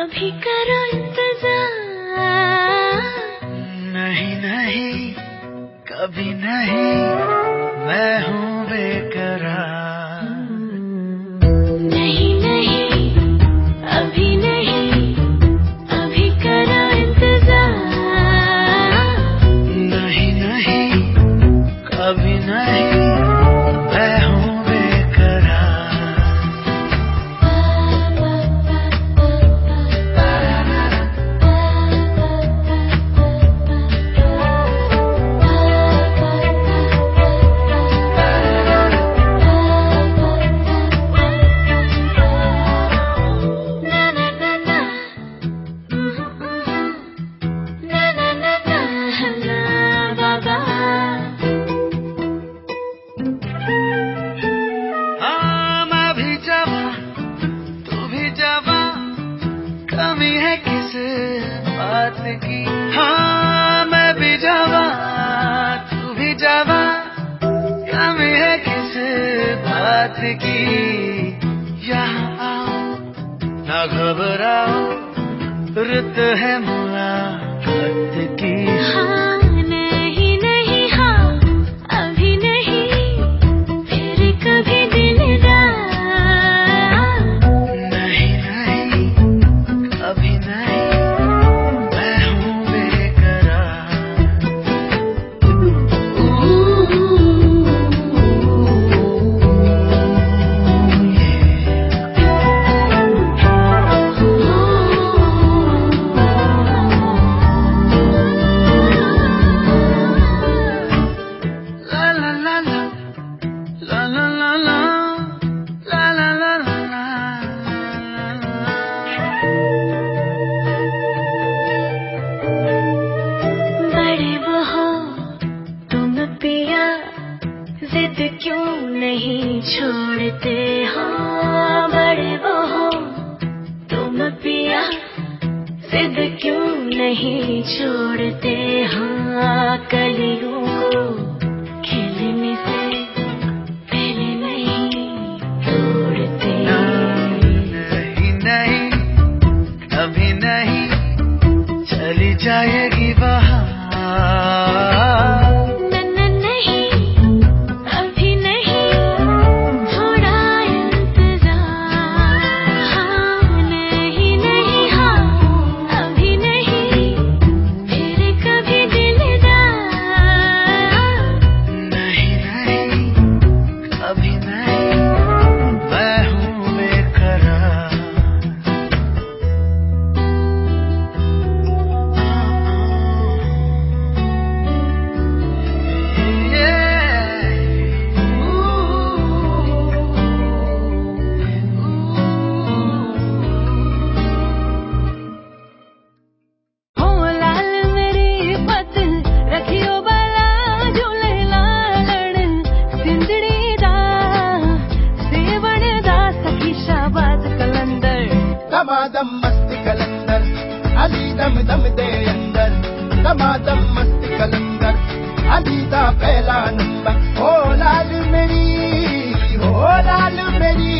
अभी करो इंतज़ार नहीं नहीं कभी नहीं मैं हूँ बेकरार। की हाँ मैं भी जावा तू भी जावा कमी है किस बात की? यहाँ आओ, ना घबराओ, रुत है मुलाकात की। हाँ। नहीं छोड़ते। हो, बड़े वो हो तुम पिया जिद क्यों नहीं छोड़ते? हो कलियों को खिलने से पहले नहीं तोड़ते। नहीं नहीं कभी नहीं, चली जाएगी। दमादम मस्त कलंदर अली दम दम दे अंदर दमादम मस्त कलंदर अली दा पहला नंबर हो लाल मेरी हो लाल मेरी